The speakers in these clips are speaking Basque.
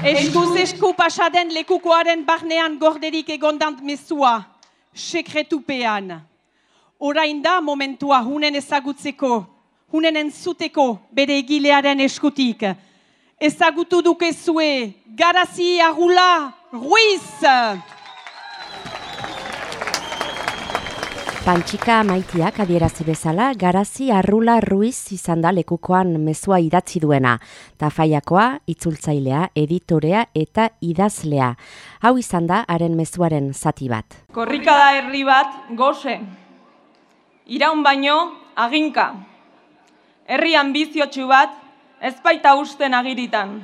Eskuz esku pasaden lekukoaren barnean gorderik egondant mezua, sekretupean. Orain da momentua hunen ezagutzeko, hunen entzuteko bere egilearen eskutik. Ezagutu dukezue, garazi ahula, Ruiz! Pantxika maitiak adierazi bezala, garazi arrula ruiz izan da lekukoan mezua idatzi duena. Tafaiakoa, itzultzailea, editorea eta idazlea. Hau izan da haren mezuaren zati bat. Korrika da herri bat, goze. Iraun baino, aginka. Herri ambiziotxu bat, ezpaita usten agiritan.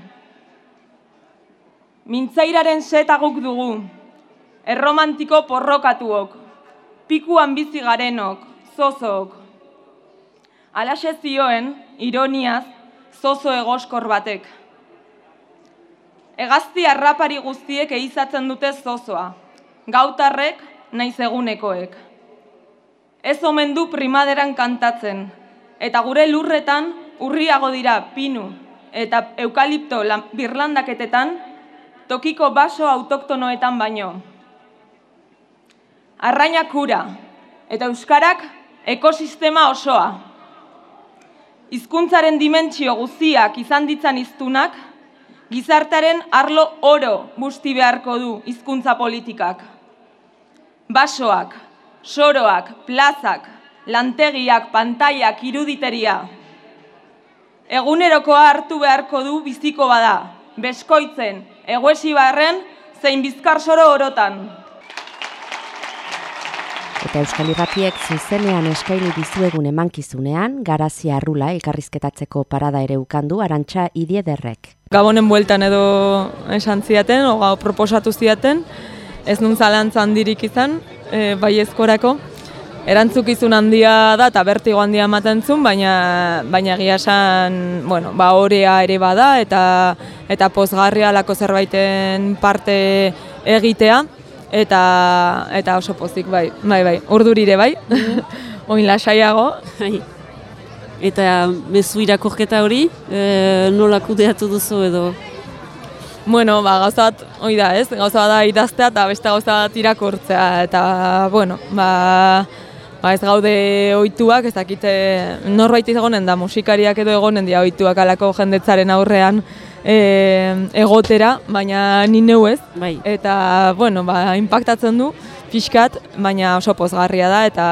Mintzairaren setaguk dugu, erromantiko porrokatuok pikuan bizi garenok, zozok. Alaxe zioen, ironiaz, zozo egoskor batek. Egazti harrapari guztiek eizatzen dute zozoa, gautarrek naiz egunekoek. Ez omen du primaderan kantatzen, eta gure lurretan urriago dira pinu eta eukalipto birlandaketetan tokiko baso autoktonoetan baino arrainak ura, eta euskarak ekosistema osoa. Hizkuntzaren dimentsio guztiak izan ditzan iztunak, gizartaren arlo oro busti beharko du hizkuntza politikak. Basoak, soroak, plazak, lantegiak, pantaiak, iruditeria. Egunerokoa hartu beharko du biziko bada, beskoitzen, eguesi barren, zein bizkar soro orotan eta Euskal Irratiek zuzenean eskaini dizuegun emankizunean, garazi arrula elkarrizketatzeko parada ere ukandu, arantxa idiederrek. Gabonen bueltan edo esan ziaten, o gau proposatu ziaten, ez nun zalantzan dirik izan, e, bai ezkorako. Erantzuk izun handia da eta bertigo handia ematen zuen, baina, baina egia esan, bueno, ba horea ere bada eta eta pozgarria lako zerbaiten parte egitea eta eta oso pozik bai, bai, bai, urdurire bai, mm. oin lasaiago. Bai. Eta mezu irakorketa hori, e, nola kudeatu duzu edo? Bueno, ba, gauza bat, oi da, ez? Gauza bat da idaztea eta beste gauza bat irakurtzea, eta, bueno, ba, ba ez gaude ohituak, ez dakite norbait egonen da, musikariak edo egonen dira ohituak alako jendetzaren aurrean, e, egotera, baina ni neu ez. Bai. Eta, bueno, ba, impactatzen du, pixkat, baina oso pozgarria da, eta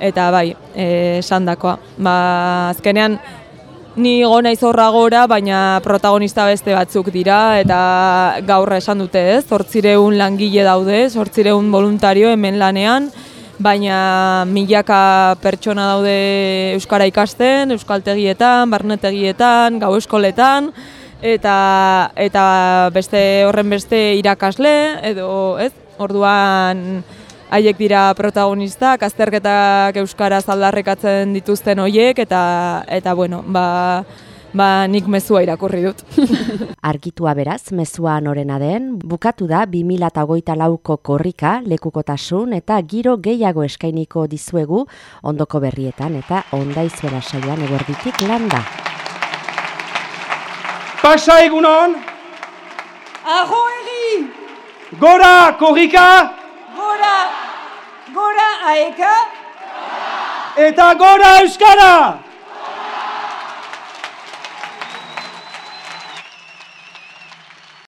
eta bai, e, esan dakoa. Ba, azkenean, ni gona izorra gora, baina protagonista beste batzuk dira, eta gaurra esan dute ez, zortzireun langile daude, zortzireun voluntario hemen lanean, baina milaka pertsona daude Euskara ikasten, Euskaltegietan, Barnetegietan, Gau Eskoletan, eta eta beste horren beste irakasle edo ez orduan haiek dira protagonistak azterketak euskaraz aldarrekatzen dituzten hoiek eta eta bueno ba Ba, nik mezua irakurri dut. Argitua beraz, mezua norena den, bukatu da 2008 lauko korrika, lekukotasun eta giro gehiago eskainiko dizuegu ondoko berrietan eta ondaizuela saian eguerditik landa. Pasa egunon! Aho egi! Gora, korrika! Gora, gora, aeka! Eta gora, euskara!